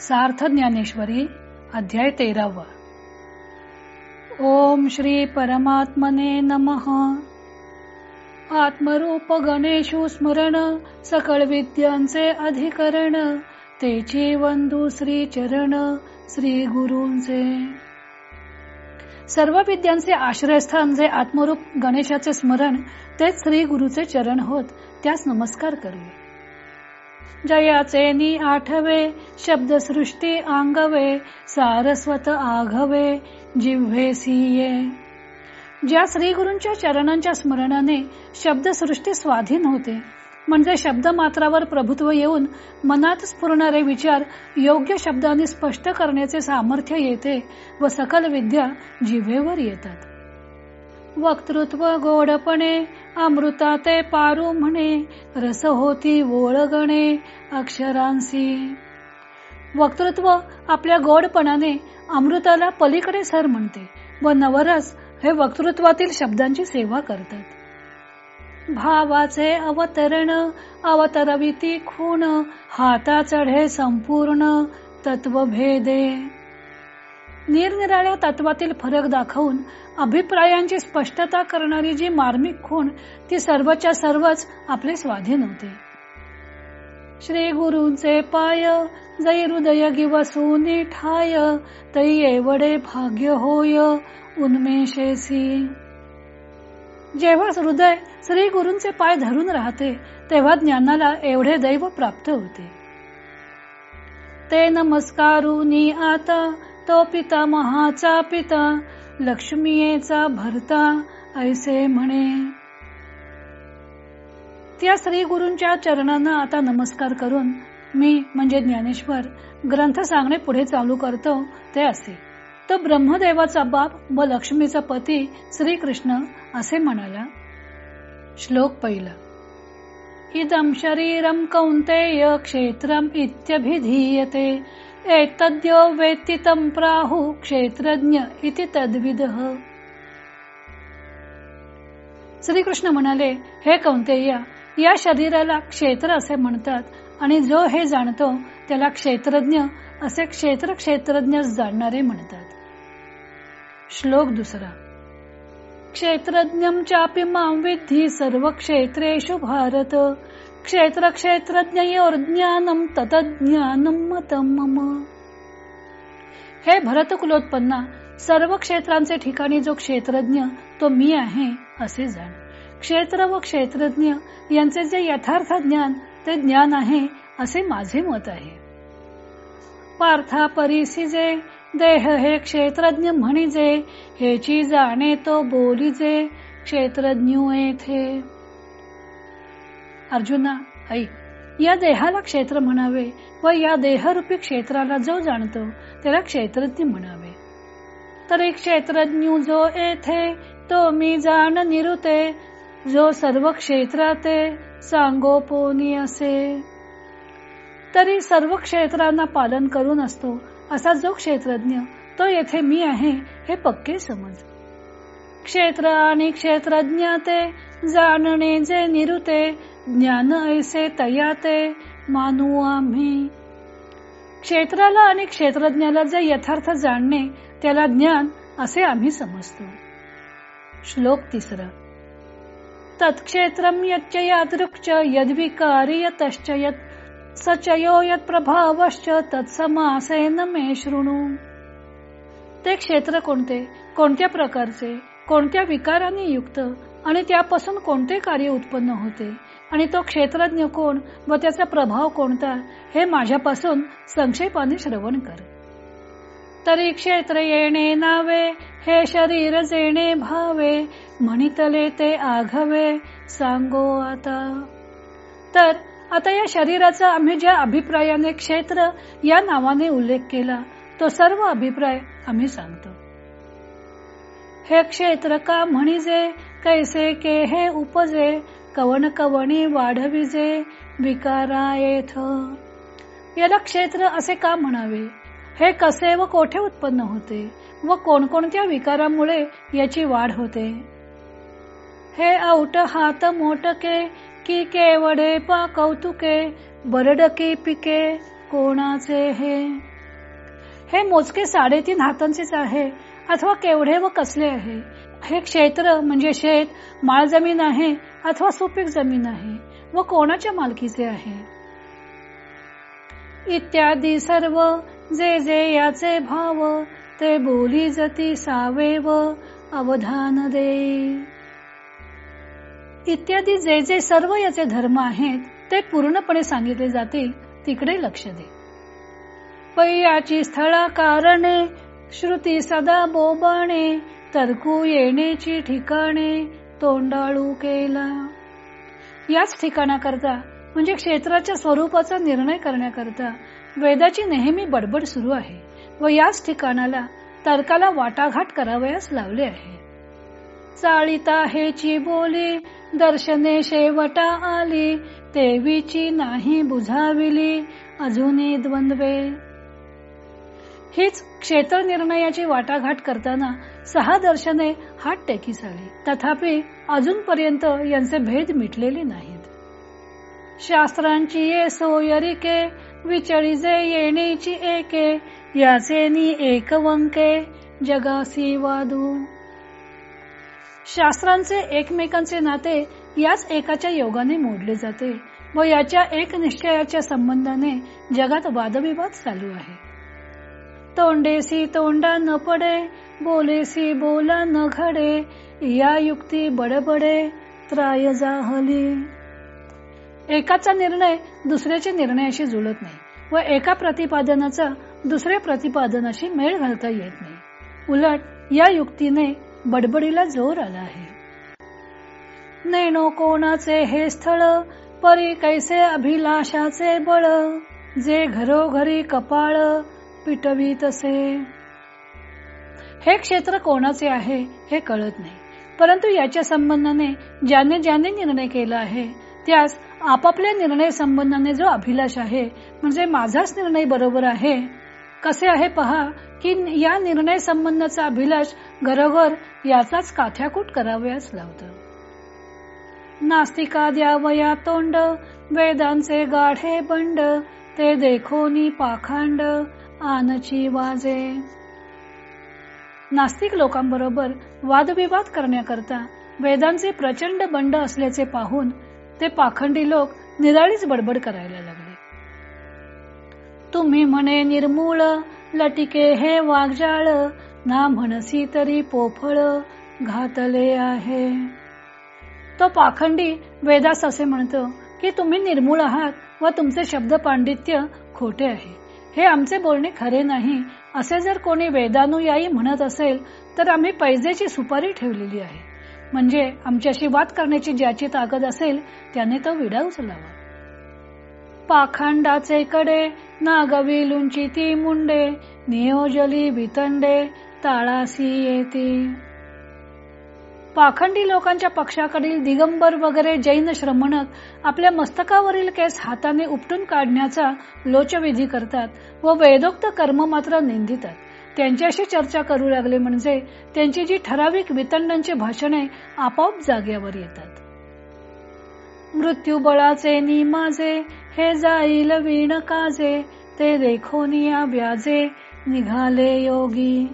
सार्थ ज्ञानेश्वरी अध्याय तेरावा. ओम श्री परमात्मने नमः. आत्मरूप गणेशु स्मरण सकळ विद्यांचे अधिकरण तेची वंदू श्री चरण श्री गुरूंचे. सर्व विद्यांचे आश्रयस्थान जे आत्मरूप गणेशाचे स्मरण तेच श्री गुरुचे चरण होत त्यास नमस्कार करूया. जयाचे नि आठवे शब्दसृष्टी आंगवे सारस्वत आघवे जिव्हे सिये. ज्या श्री गुरूंच्या चरणांच्या स्मरणाने शब्दसृष्टी स्वाधीन होते म्हणजे शब्द मात्रावर प्रभुत्व येऊन मनात स्फुरणारे विचार योग्य शब्दांनी स्पष्ट करण्याचे सामर्थ्य येते व सकल विद्या जिभेवर येतात. वक्तृत्व गोडपणे अमृता ते पारू म्हणे रस होती ओळगणे अक्षरांसी. वक्तृत्व आपल्या गोडपणाने अमृताला पलीकडे सर म्हणते व नवरस हे वक्तृत्वातील शब्दांची सेवा करतात. भावाचे अवतरण अवतरविती खूण हाता चढे संपूर्ण तत्वभेदे. निरनिराळ्या तत्वातील फरक दाखवून अभिप्रायांची स्पष्टता करणारी जी मार्मिक खूण ती सर्वच्या सर्वच आपले स्वाधीन होते. श्री गुरुचे पाय जै हृदय गिवसूनी ठाय तै एवढे भाग्य होय उन्मेषेसी जेव्हा हृदय श्री गुरूंचे पाय धरून राहते तेव्हा ज्ञानाला एवढे दैव प्राप्त होते. ते नमस्कारुनी आता तो पिता महाचा पिता लक्ष्मीचा भरता ऐसे म्हणे. त्या स्त्री गुरूंच्या चरणांना आता नमस्कार करून मी म्हणजे ज्ञानेश्वर ग्रंथ सांगणे पुढे चालू करतो ते असे. तो ब्रह्मदेवाचा बाप व लक्ष्मीचा पती श्रीकृष्ण असे म्हणाला. श्लोक पहिला. इदम शरीरम कौंतेय क्षेत्रम इत्यभिधीयते। एतद्यो वेत्ति तं प्राहु क्षेत्रज्ञ इति तद्विद। श्रीकृष्ण म्हणाले हे कौंतेय या शरीराला क्षेत्र असे म्हणतात आणि जो हे जाणतो त्याला क्षेत्रज्ञ असे क्षेत्र क्षेत्रज्ञ जाणणारे म्हणतात. श्लोक दुसरा क्षेत्रज्ञ चापि मां विद्धी सर्व क्षेत्रेषु भारत क्षेत्र क्षेत्रज्ञयोर ज्ञानम ततज्ञानम मतम मम हे भरत कुलोत्पन्ना सर्व क्षेत्रांचे ठिकाणी जो क्षेत्रज्ञ तो मी आहे असे जाण क्षेत्र व क्षेत्रज्ञ यांचे जे यथार्थ ज्ञान ते ज्ञान आहे असे माझे मत आहे पार्था परिसिजे देह हे क्षेत्रज्ञ म्हणिजे हेची जाणे तो बोलीजे क्षेत्रज्ञ येथे अर्जुना ऐक. या देहाला क्षेत्र म्हणावे व या देहरूपी क्षेत्राला जो जाणतो त्याला क्षेत्रज्ञ म्हणावे. तरी क्षेत्रज्ञ जो येथे तो मी जाण निरुते. जो सर्व क्षेत्राते सांगोपोनी असे. तरी सर्व क्षेत्रांना पालन करून असतो असा जो क्षेत्रज्ञ तो येथे मी आहे हे पक्के समज. क्षेत्र आणि क्षेत्रज्ञ ते जाणणे जे निरुते ज्ञान ऐसे तयाते मानू आम्ही. क्षेत्राला आणि क्षेत्रज्ञाला जे यथार्थ जाणणे त्याला ज्ञान असे आम्ही समजतो. श्लोक तिसरा. तत्क्षेत्रम यच्च यादृक्ष यद्विकारी यतश्च यत् सचयो यत प्रभावश्च तत्समासेन मे शृणू. ते क्षेत्र कोणते? कोणत्या प्रकारचे? कोणत्या विकाराने युक्त? आणि त्यापासून कोणते कार्य उत्पन्न होते? आणि तो क्षेत्रज्ञ कोण व त्याचा प्रभाव कोणता? हे माझ्यापासून संक्षेपाने श्रवण कर. तरी क्षेत्र येणे नावे हे शरीर जेणे भावे म्हणितले ते आघवे सांगो आता. तर आता या शरीराचा आम्ही ज्या अभिप्रायाने क्षेत्र या नावाने उल्लेख केला तो सर्व अभिप्राय आम्ही सांगतो. हे क्षेत्र का म्हणजे? कैसे के हे उपजे कवन कवणी वाढविजे विकारा येथ याला क्षेत्र असे का म्हणावे? हे कसे व कोठे उत्पन्न होते? व कोणकोणत्या विकारामुळे याची वाढ होते? हे औट हात मोटके की केवडे पा कौतुके बरडकी पिके कोणाचे हे? हे मोजके साडेतीन हातांचेच आहे अथवा केवढे व कसले आहे? हे क्षेत्र म्हणजे शेत माळ जमीन आहे अथवा सुपीक जमीन आहे व कोणाच्या मालकीचे आहे? इत्यादी सर्व जे जे याचे भाव ते बोली जती सावे व अवधान दे. इत्यादी जे जे सर्व याचे धर्म आहेत ते पूर्णपणे सांगितले जातील तिकडे लक्ष दे. पैयाची स्थळा कारणे श्रुती सदा बोबणे तरकू येण्याची ठिकाणे तोंडाळू केला. याच ठिकाणाकरता म्हणजे क्षेत्राच्या स्वरूपाचा निर्णय करण्याकरता वेदाची नेहमी बडबड सुरू आहे व याच ठिकाणाला तर्काला वाटाघाट करावयास लावले आहे. चाळीता हेची बोली दर्शने शेवटा आली तेवीची नाही बुझाविली अजूनही द्वंद्वे. हीच क्षेत्र निर्णयाची वाटाघाट करताना सहा दर्शने हात टेकीस आली तथापि अजूनपर्यंत यांचे भेद मिटलेले नाहीत. शास्त्रांची ये सोयरिके विचळीजे येणेची एके याचे नि एक वंके जगासी वादू. शास्त्रांचे एकमेकांचे नाते याच एकाच्या योगाने मोडले जाते व याच्या एक निश्चयाच्या संबंधाने जगात वादविवाद चालू आहे. तोंडेसी तोंडा न पडे बोलेसी बोला न घडे या युक्ती बडबडे त्राय जाहली. एकाचा निर्णय दुसऱ्याच्या निर्णयाशी जुळत नाही व एका प्रतिपादनाचा दुसऱ्या प्रतिपादनाशी मेळ घालता येत नाही. उलट या युक्तीने बडबडीला जोर आला आहे. नेणो कोणाचे हे स्थळ परी कैसे अभिलाषाचे बळ जे घरोघरी कपाळ पिटवी तसे हे क्षेत्र कोणाचे आहे हे कळत नाही. परंतु याच्या संबंधाने ज्याने ज्याने निर्णय केला आहे त्यास आपापल्या निर्णय संबंधाने जो अभिलाष आहे म्हणजे माझाच निर्णय बरोबर आहे कसे आहे पहा की या निर्णय संबंधाचा अभिलाष घरोघर याचाच काथ्याकूट करावयास लावत. नास्तिका द्यावया तोंड वेदांचे गाढे बंड ते देखोनी पाखांड आनची वाजे नास्तिक लोकांबरोबर वादविवाद करण्याकरता वेदांचे प्रचंड बंड असल्याचे पाहून ते पाखंडी लोक निराळीच बडबड करायला लागले. तुम्ही म्हणे निर्मूळ लटिके हे वाघजाळ ना म्हणसी तरी पोफळ घातले आहे. तो पाखंडी वेदास असे म्हणतो की तुम्ही निर्मूळ आहात व तुमचे शब्द पांडित्य खोटे आहे. हे आमचे बोलणे खरे नाही असे जर कोणी वेदानुयायी म्हणत असेल तर आम्ही पैजेची सुपारी ठेवलेली आहे. म्हणजे आमच्याशी वाद करण्याची ज्याची ताकद असेल त्याने तो विडा उचलावा. पाखांडाचे कडे नागवी लुंची ती मुंडे नियोजली वितंडे ताळासी येती. पाखंडी लोकांच्या पक्षाकडील दिगंबर वगैरे जैन श्रमणक आपल्या मस्तकावरील केस हाताने उपटून काढण्याचा लोचविधी करतात व वेदोक्त कर्म मात्र निंदितात. त्यांच्याशी चर्चा करू लागले म्हणजे त्यांची जी ठराविक वितंडांची भाषणे आपोआप जाग्यावर येतात. मृत्यू बळाचे निमाजे हे जाईल वीण काजे ते देखोनिया व्याजे निघाले योगी.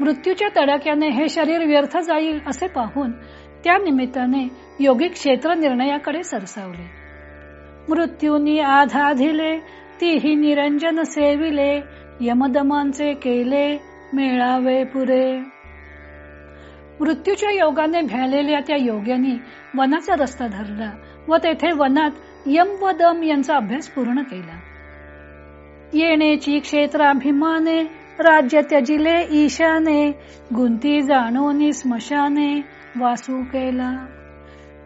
मृत्यूच्या तडाक्याने हे शरीर व्यर्थ जाईल असे पाहून त्या निमित्ताने योगी क्षेत्र निर्णयाकडे सरसावले. मृत्यूनी आधाधिले तीही निरंजन सेविले यमदमांचे केले मेळावे पुरे. मृत्यूच्या योगाने भ्यालेल्या त्या योग्यानी वनाचा रस्ता धरला व तेथे वनात यम व दम यांचा अभ्यास पूर्ण केला. येण्याची क्षेत्राभिमाने राज्य त्यजिले ईशाने गुंती जाणोनी स्मशाने वासू केला.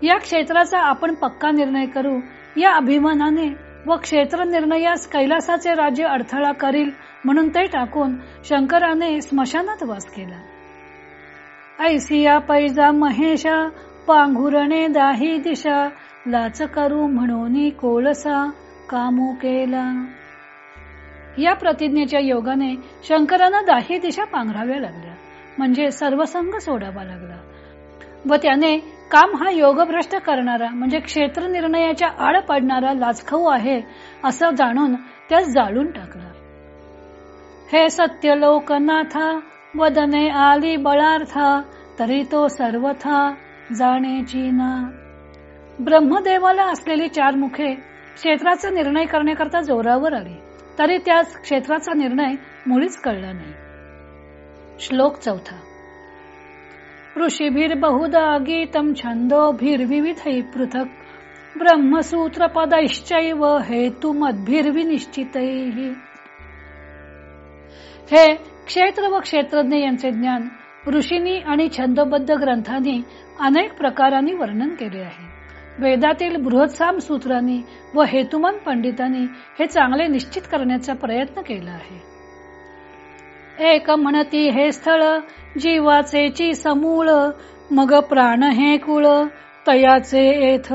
या क्षेत्राचा आपण पक्का निर्णय करू. या अभिमानाने व क्षेत्र निर्णयास कैलासाचे राज्य अडथळा करील म्हणून ते टाकून शंकराने स्मशानात वास केला. ऐसिया पैजा महेशा पांघुरणे दाही दिशा लाच करू म्हणून कोळसा कामू केला. या प्रतिज्ञेच्या योगाने शंकरांना दाही दिशा पांघराव्या लागल्या. म्हणजे सर्वसंग सोडावा लागला. व त्याने काम हा योगभ्रष्ट करणारा म्हणजे क्षेत्र निर्णयाच्या आड पडणारा लाचखाऊ आहे असं जाणून त्यास जाळून टाकला. हे सत्य लोकनाथा वदने आली बळार्था तरी तो सर्वथा जाणेची ना. ब्रह्मदेवाला असलेली चार मुखे क्षेत्राचा निर्णय करण्याकरता जोरावर आली. तरी त्या क्षेत्राचा निर्णय मुळीच कळला नाही. श्लोक चौथा. ऋषीभीर बहुदा गीतम छंदोभिर्विविध पृथक ब्रह्मसूत्र पदैश्चैव हेतु मतभिर्विनिश्चित हे क्षेत्र व क्षेत्रज्ञ यांचे ज्ञान ऋषींनी आणि छंदोबद्ध ग्रंथांनी अनेक प्रकारांनी वर्णन केले आहे. वेदातील बृहत्साम सूत्रांनी व हेतुमान पंडितांनी हे चांगले निश्चित करण्याचा प्रयत्न केला आहे. एक म्हणती हे स्थळ जीवाचे समूळ मग प्राण हे कुळ तयाचे येथ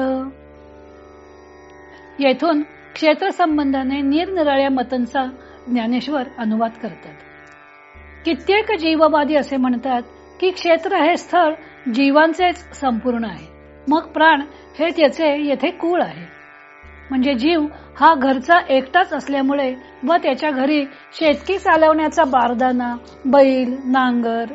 येथून क्षेत्र संबंधाने निरनिराळ्या मतांचा ज्ञानेश्वर अनुवाद करतात. कित्येक जीववादी असे म्हणतात की क्षेत्र हे स्थळ जीवांचेच संपूर्ण आहे. मग प्राण हे त्याचे येथे कुळ आहे. म्हणजे जीव हा घरचा एकटाच असल्यामुळे व त्याच्या घरी शेतकी चालवण्याचा बारदाना बैल नांगर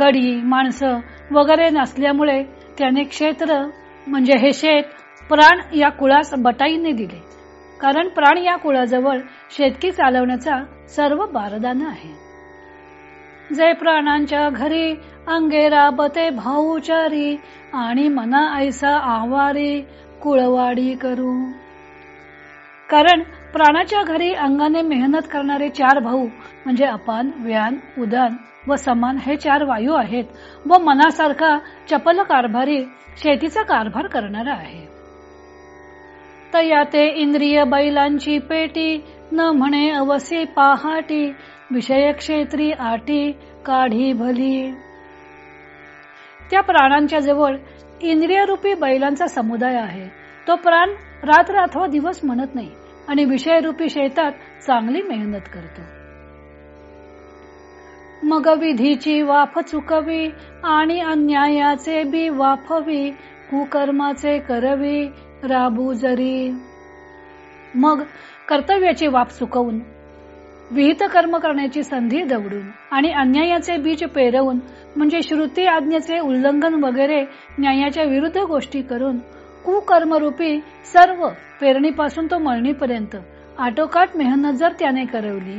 गडी माणसं वगैरे नसल्यामुळे त्याने क्षेत्र म्हणजे हे शेत प्राण या कुळास बटाईने दिले. कारण प्राण या कुळाजवळ शेतकी चालवण्याचा सर्व बारदाना आहे. जे प्राणांच्या घरी अंगे राबते भाऊचारी आणि मना ऐसा आवारी कुळवाडी करू. कारण प्राणाच्या घरी अंगाने मेहनत करणारे चार भाऊ म्हणजे अपान व्यान उदान व समान हे चार वायू आहेत व मनासारखा चपल कारभारी शेतीचा कारभार करणारा आहे. तया ते इंद्रिय बैलांची पेटी न म्हणे अवसी पहाटी विषय क्षेत्री आटी काढी भली. त्या प्राणांच्या जवळ इंद्रियरूपी बैलांचा समुदाय आहे. तो प्राण रात्र अथवा दिवस म्हणत नाही आणि विषयरूपी शेतात चांगली मेहनत करतो. मग विधीची वाफ चुकवी आणि अन्यायाचे बी वाफवी कुकर्माचे करवी राबू जरी. मग कर्तव्याची वाफ चुकवून विहित कर्म करण्याची संधी दवडून आणि अन्यायाचे बीज पेरवून म्हणजे श्रुती आज्ञेचे उल्लंघन वगैरे न्यायाच्या विरुद्ध गोष्टी करून कुकर्मरूपी सर्व पेरणीपासून तो मळणीपर्यंत आटोकाट मेहनत जर त्याने करवली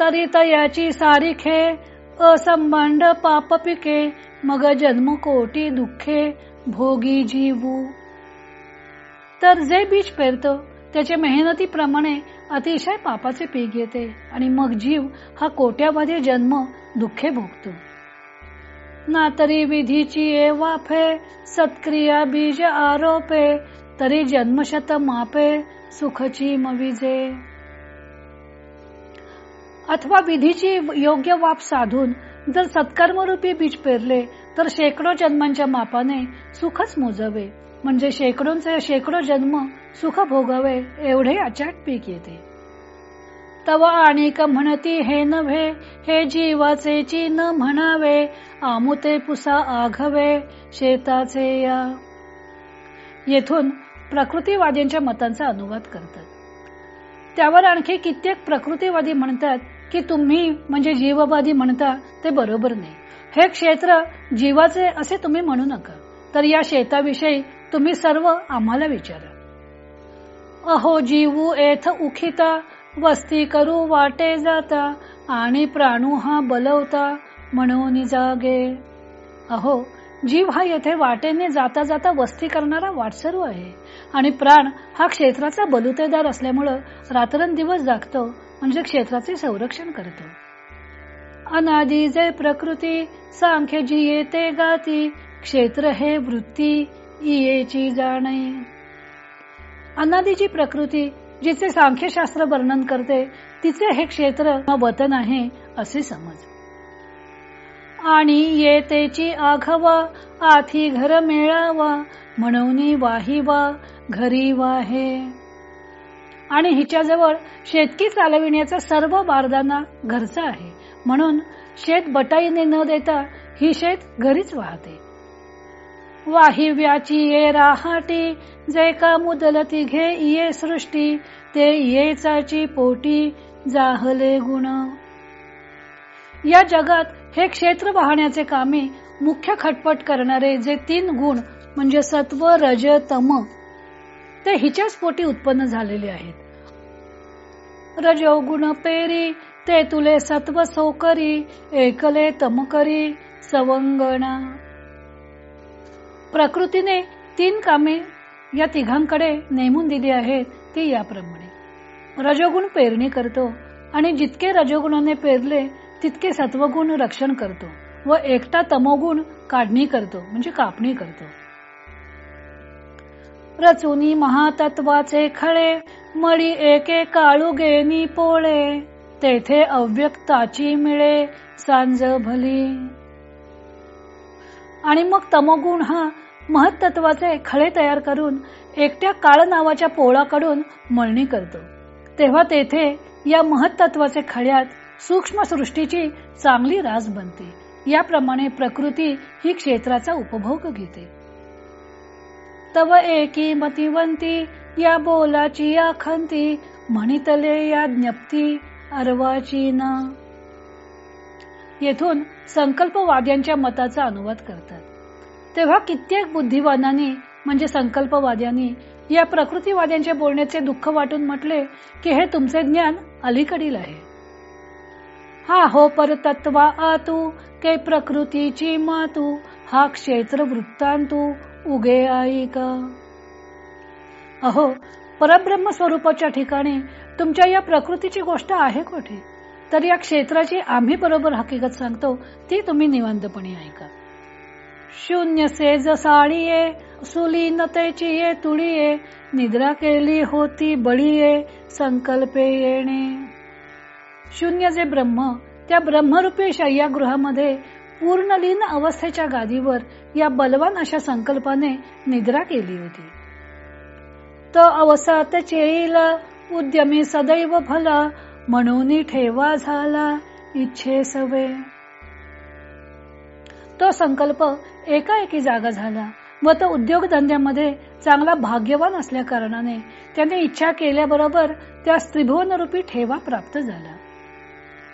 तरी तयाची सारीखे असंबंड पाप पिके मग जन्म कोटी दुःखे भोगी जीवू. तर जे बीज पेरतो त्याच्या मेहनतीप्रमाणे अतिशय पापाचे पीक येते आणि मग जीव हा कोट्यामध्ये जन्म दुःखे भोगतो. ना तरी विधीची ए वाफे सत्क्रिया बीज आरोपे तरी जन्मशत मापे सुखची मविजे. अथवा विधीची योग्य वाप साधून जर सत्कर्मरूपी बीज पेरले तर शेकडो जन्मांच्या मापाने सुखच मोजावे. म्हणजे शेकडोंचे शेकडो जन्म सुख भोगावे एवढे अचाट पीक येते. तवा आणि म्हणती हे नव्हे हे जीवाचे ची न म्हणावे आमुते पुसा आघवे शेताचे या. येथून प्रकृतीवादींच्या मतांचा अनुवाद करतात. त्यावर आणखी कित्येक प्रकृतीवादी म्हणतात की तुम्ही म्हणजे जीववादी म्हणता ते बरोबर नाही. हे क्षेत्र जीवाचे असे तुम्ही म्हणू नका. तर या शेताविषयी तुम्ही सर्व आम्हाला विचारा. अहो जीवू एथ उखिता वस्ती करू वाटे जाता आणि प्राणू हा बलवता म्हणून जागे. अहो जीव हा येथे वाटेने जाता जाता वस्ती करणारा वाटसरू आहे आणि प्राण हा क्षेत्राचा बलुतेदार असल्यामुळं रात्रंदिवस जागतो म्हणजे क्षेत्राचे संरक्षण करतो. अनादी जे प्रकृती सांख्य जी येते गाती क्षेत्र हे वृत्ती इयेची जाणे. अनादीची प्रकृती जिचे सांख्यशास्त्र वर्णन करते तिचे हे क्षेत्र वतन आहे असे समज. आणि येतेची आघवा आथी घर मेळावा म्हणून वाहिवा घरी वाहे. आणि हिच्याजवळ शेतकी चालविण्याचा सर्व बारदाना घरचा आहे म्हणून शेत बटाईने न देता ही शेत घरीच वाहते. वाहिव्याची ये राहाटी जे का मुदलती घे ये सृष्टी ते येचाची पोटी जाहले गुण. या जगात हे क्षेत्र वाहण्याचे कामे मुख्य खटपट करणारे जे तीन गुण म्हणजे सत्व रज तम ते हिच्याच पोटी उत्पन्न झालेले आहेत. रजोगुण पेरी ते तुले सत्व सोकरी एकले तमकरी सवंगणा. प्रकृतीने तीन कामे या तिघांकडे नेमून दिली आहेत ती याप्रमाणे. रजोगुण पेरणी करतो आणि जितके रजोगुणाने पेरले तितके सत्वगुण रक्षण करतो व एकटा तमोगुण काढणी करतो म्हणजे कापणी करतो. रचुनी महातत्वाचे खळे मळी एके काळू गेनी पोळे तेथे अव्यक्ताची मिळे सांज भली. आणि मग तमोगुण हा महत्त्वाचे खळे तयार करून एकट्या काळ नावाच्या पोळाकडून मळणी करतो. तेव्हा तेथे या महत्त्वाचे खळ्यात सूक्ष्म सृष्टीची चांगली रास बनते. याप्रमाणे प्रकृती ही क्षेत्राचा उपभोग घेते. तव एकी मतिवंती या बोलाची या खंती म्हणितले या ज्ञप्ती अर्वाची ना येथून संकल्पवाद्यांच्या मताचा अनुवाद करतात. तेव्हा कित्येक बुद्धिवानांनी म्हणजे संकल्पवाद्यांनी या प्रकृतीवाद्यांच्या बोलण्याचे दुःख वाटून म्हटले की हे तुमचे ज्ञान अलीकडील आहे. हा हो परतत्वा आतू के प्रकृतीची मातू हा क्षेत्र वृत्तांतू उगे आई अहो परब्रह्म स्वरूपाच्या ठिकाणी तुमच्या या प्रकृतीची गोष्ट आहे कुठे? तर या क्षेत्राची आम्ही बरोबर हकीकत सांगतो ती तुम्ही निवांतपणे ऐका. शून्य सेज साळीये सुलीनतेची ये तुळीये निद्रा केली होती बळीये संकल्पे येणे. शून्य जे ब्रह्म त्या ब्रह्मरूपी शय्यागृहामध्ये पूर्णलीन अवस्थेच्या गादीवर या बलवान अशा संकल्पाने निद्रा केली होती. त अवसात चेईल उद्यमी सदैव फल म्हणून ठेवा झाला इच्छे सवे. तो संकल्प एकाएकी जागा झाला. व तो उद्योग धंद्यामध्ये चांगला भाग्यवान असल्या कारणाने त्याने इच्छा केल्याबरोबर त्या त्रिभुवन रूपी ठेवा प्राप्त झाला.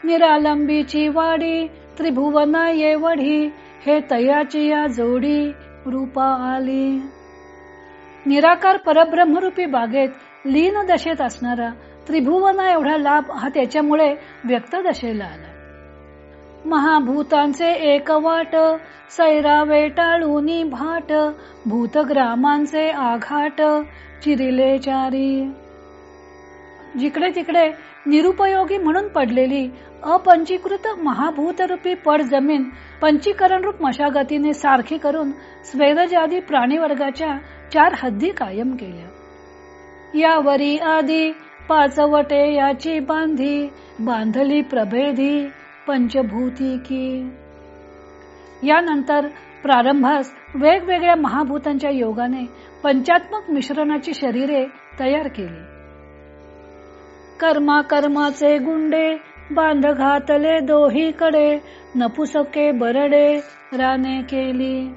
निरालंबीची वाडी त्रिभुवना येवढी हे तयाची या जोडी रूपा आली. निराकार परब्रह्मरूपी बागेत लीन दशेत असणारा त्रिभुवना एवढा लाभ हा त्याच्यामुळे व्यक्त दशेला आला. महाभूतांचे एक वाट सैरा वेटाळूनी भाट भूतग्रामांचे आघाट चिरिले चारी. जिकडे तिकडे निरुपयोगी म्हणून पडलेली अपंचीकृत महाभूतरूपी पड जमीन पंचीकरण रूप मशागतीने सारखी करून स्वेदजादी प्राणीवर्गाच्या चार हद्दी कायम केल्या. यावरी आधी पाचवटे याची बांधी बांधली प्रभेदी पंचभूती की. यानंतर प्रारंभास वेगवेगळ्या महाभूतांच्या योगाने पंचात्मक मिश्रणाची शरीरे तयार केली. कर्मा कर्माचे गुंडे बांध घातले दोहीकडे नपुसके बरडे राने केली.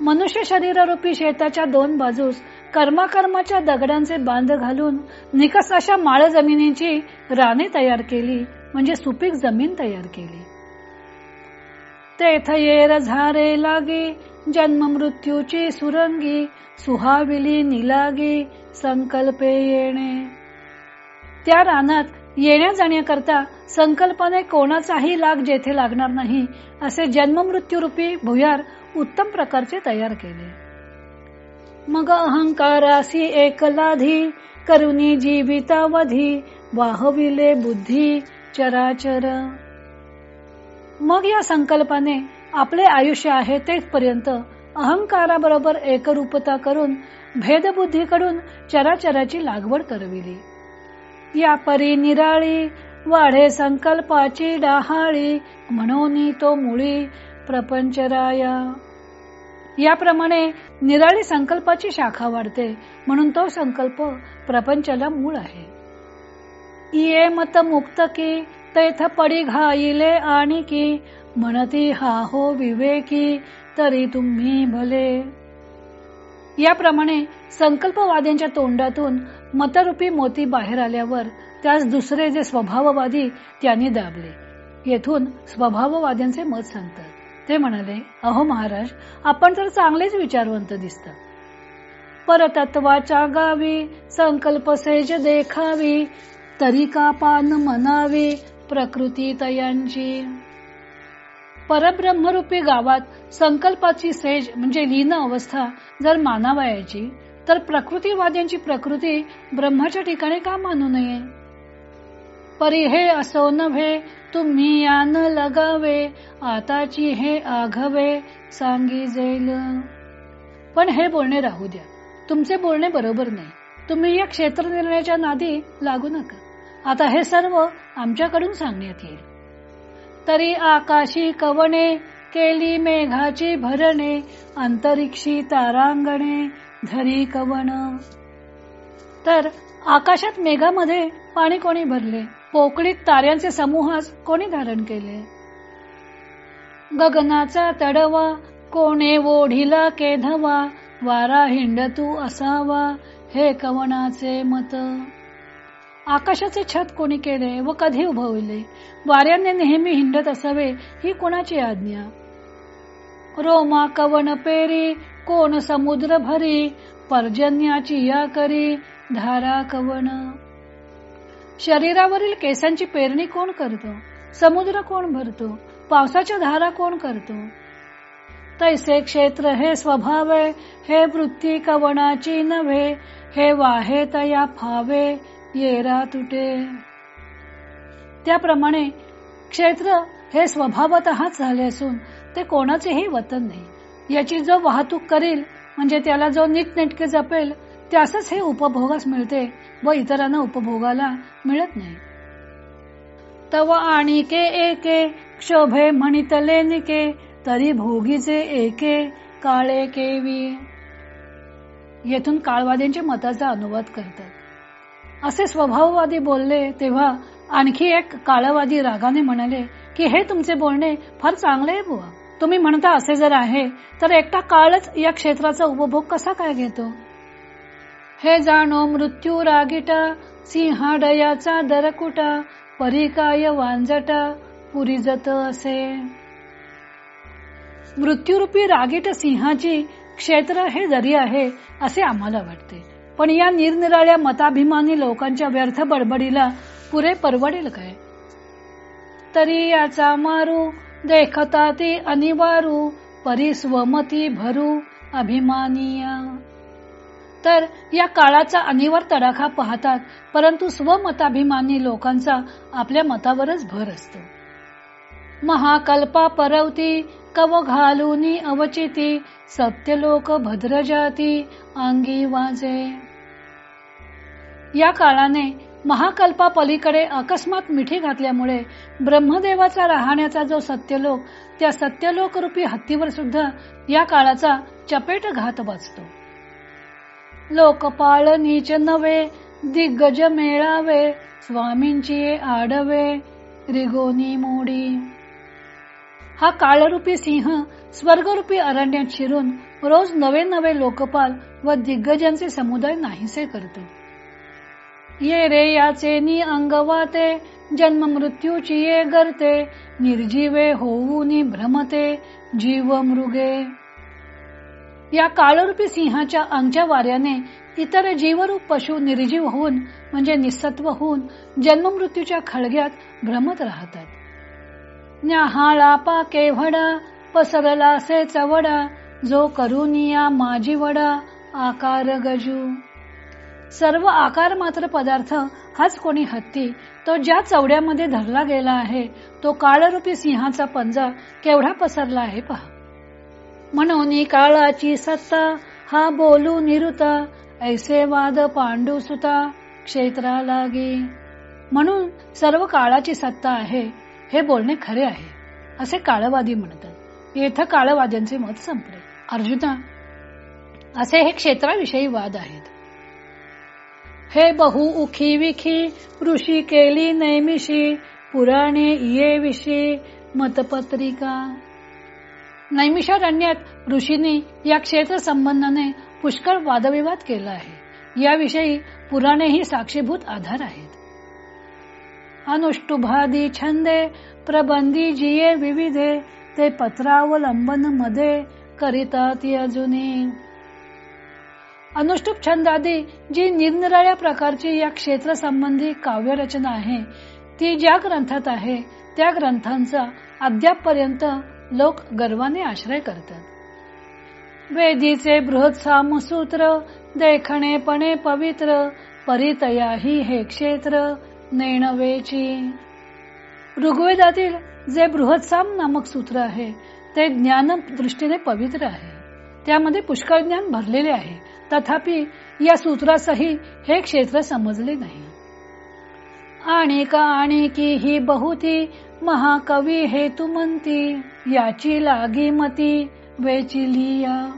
मनुष्य शरीररूपी शेताच्या दोन बाजूस कर्माकर्माच्या दगडांचे बांध घालून निकस अशा माळ जमिनीची राने तयार केली म्हणजे सुपीक जमीन तयार केली. तेथ येर झारे लागी जन्म मृत्यूची सुरंगी सुहाविली निलागी संकल्पे येणे. त्या रानात येण्या जाण्याकरता संकल्पाने कोणाचाही लाग जेथे लागणार नाही असे जन्म मृत्यू रूपी भुयार उत्तम प्रकारचे तयार केले. मग अहंकारासी एकलाधी करुणी जीवितावधी वाहविले बुद्धी चराचर. मग या संकल्पाने आपले आयुष्य आहे तेथपर्यंत अहंकाराबरोबर एकरूपता करून भेदबुद्धीकडून चराचराची लागवड करविली. या परी निराळी वाढे संकल्पाची डाहाळी म्हणून तो मुळी प्रपंचराया. याप्रमाणे निराळी संकल्पाची शाखा वाढते म्हणून तो संकल्प प्रपंचाला मूळ आहे. ये मत मुक्त की तेथ पडी घाईले आणि की म्हणती हा हो विवेकी तरी तुम्ही भले. याप्रमाणे संकल्पवाद्यांच्या तोंडातून मतरूपी मोती बाहेर आल्यावर त्यास दुसरे जे स्वभाववादी त्यांनी दाबले. येथून स्वभाववाद्यांचे मत सांगतात. ते म्हणाले अहो महाराज आपण तर चांगलेच विचारवंत दिसता. परतत्वाच्या गावी संकल्प सेज देखावी तरी का पान मनावी प्रकृती तयांची. परब्रह्मरूपी गावात संकल्पाची सेज म्हणजे लीन अवस्था जर मानावयाची तर प्रकृतीवाद्यांची प्रकृती ब्रह्माच्या ठिकाणी का मानू नये? परी हे असो नव्हे तुम्ही यान लगावे आताची हे आघवे सांगी जेल. पण हे बोलणे राहू द्या. तुमचे बोलणे बरोबर नाही. तुम्ही या क्षेत्र निर्णयाच्या नादी लागू नका. आता हे सर्व आमच्याकडून सांगण्यात येईल. तरी आकाशी कवणे केली मेघाची भरणे अंतरिक्षी तारांगणे धरी कवण. तर आकाशात मेघामध्ये पाणी कोणी भरले? पोकळीत ताऱ्यांचे समूहास कोणी धारण केले? गगनाचा तडवा कोणे ओढिला केधवा वारा हिंडतू असावा हे कवनाचे मत. आकाशाचे छत कोणी केले व कधी उभवले? वाऱ्याने नेहमी हिंडत असावे ही कोणाची आज्ञा? रोमा कवन पेरी कोण समुद्र भरी पर्जन्याची या करी धारा कवन शरीरावरील केसांची पेरणी कोण करतो? समुद्र कोण भरतो? पावसाच्या धारा कोण करतो? तैसे क्षेत्र हे स्वभावे हे वृत्ती कवनाची नव्हे हे वाहे तया फावे येरा तुटे. त्याप्रमाणे क्षेत्र हे स्वभावतःच झाले असून ते कोणाचेही वतन नाही. याची जो वाहतूक करील म्हणजे त्याला जो नीटनेटके जपेल त्यासच हे उपभोगास मिळते व इतरांना उपभोगाला मिळत नाही. तव आणि के एके क्षोभे म्हणितले निके तरी भोगीचे एके काळे केवी. येथून काळवादींच्या मताचा अनुवाद करतात. असे स्वभाववादी बोलले तेव्हा आणखी एक काळवादी रागाने म्हणाले की हे तुमचे बोलणे फार चांगले आहे बुवा. तुम्ही म्हणता असे जर आहे तर एकटा काळच या क्षेत्राचा उपभोग कसा काय घेतो? हे जाणो मृत्यू रागिटा सिंहाडयाचा दरकुटा परिकाय वांजटा पुरी जत असे. मृत्यूरूपी रागीट सिंहाची क्षेत्र हे जरी आहे असे आम्हाला वाटते. पण या निरनिराळ्या मताभिमानी लोकांच्या व्यर्थ बडबडीला पुरे परवडेल काय? तरी याचा मारू देखता ती अनिवारू परी स्वमती भरू अभिमानिया. तर या काळाचा अनिवार तडाखा पाहतात परंतु स्वमताभिमानी लोकांचा आपल्या मतावरच भर असतो. महाकल्पा परवती कव घालूनी अवचिती सत्यलोक भद्रजाती अंगी वाजे. या काळाने महाकल्पा पलीकडे अकस्मात मिठी घातल्यामुळे ब्रह्मदेवाचा राहण्याचा जो सत्यलोक त्या सत्यलोक रूपी हत्तीवर सुद्धा या काळाचा चपेट घात वाचतो. लोकपाळ नीच नवे दिग्गज मेळावे स्वामींची आडवे रिगोनी मोडी. हा काळरूपी सिंह स्वर्गरूपी अरण्यात शिरून रोज नवे नवे लोकपाल व दिग्गजांचे समुदाय नाहीसे करतो. ये रे याचे नि अंगवाते जन्म मृत्यूची ये गर्ते निर्जीवे होऊनी भ्रमते जीव मृगे. या काळरूपी सिंहाच्या अंगच्या वाऱ्याने इतर जीवरूप पशु निर्जीव होऊन म्हणजे निसत्व होऊन जन्ममृत्यूच्या खळग्यात भ्रमत राहतात. न्याहाळा पा पसरला से चवडा जो करुनिया माझी वडा आकार गजू. सर्व आकार मात्र पदार्थ हाच कोणी हत्ती तो ज्या चवड्यामध्ये धरला गेला आहे तो काळरूपी सिंहाचा पंजा केवढा पसरला आहे पहा. म्हणून काळाची सत्ता हा बोलू निरुता ऐसे वाद पांडू सुता क्षेत्रा लागे म्हणून सर्व काळाची सत्ता आहे हे बोलणे खरे आहे असे काळवादी म्हणतात. येथ काळवाद्यांचे मत संपले. अर्जुना असे हे क्षेत्राविषयी वाद आहेत. हे बहु उखी विखी ऋषी केली नैमिषी पुराणे ये विषयी मतपत्रिका. नैमिषारण्यात ऋषींनी या क्षेत्र संबंधाने पुष्कळ वादविवाद केला आहे. याविषयी पुराणेही साक्षीभूत आधार आहेत. अनुष्टुभादी छंदे प्रबंधी जिये विविधे ते पत्रावलंबनमध्ये करीतात अजुनी अनुष्टुप छंदादी जी निरनिराळ्या प्रकारची या क्षेत्र संबंधी काव्यरचना आहे ती ज्या ग्रंथात आहे त्या ग्रंथांचा अद्यापपर्यंत लोक गर्वाने आश्रय करतात. वेदीचे बृहत सूत्र देखणेपणे पवित्र परितया ही हे क्षेत्र नेणवेची. ऋग्वेदातील जे बृहत्साम नामक सूत्र आहे ते ज्ञान दृष्टीने पवित्र आहे. त्यामध्ये पुष्कळ ज्ञान भरलेले आहे. तथापि या सूत्रासही हे क्षेत्र समजले नाही. आणि का आणि की ही बहुती महाकवी हेतू म्हणती याची लागी मती वेचिलिया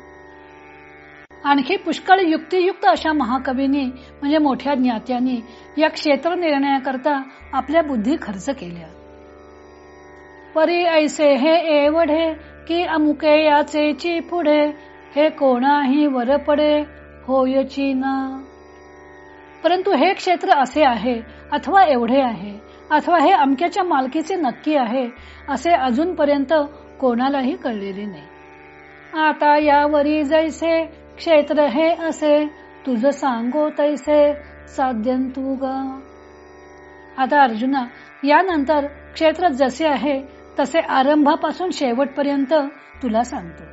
आणखी पुष्कळ युक्तियुक्त अशा महाकवींनी म्हणजे मोठ्या ज्ञात्यांनी या क्षेत्र निर्णयाकरता आपल्या बुद्धी खर्च केल्या. परी ऐसे हे एवढे की अमुके याचेची पुढे हे कोणाही वर पडे होयची ना. परंतु हे क्षेत्र असे आहे अथवा एवढे आहे अथवा हे अमक्याच्या मालकीचे नक्की आहे असे अजूनपर्यंत कोणालाही कळलेले नाही. आता यावरी जैसे क्षेत्र हे असे तुझ सांगो तैसे साध्यंतु ग. आता अर्जुना यानंतर क्षेत्र जसे आहे तसे आरंभापासून शेवटपर्यंत तुला सांगतो.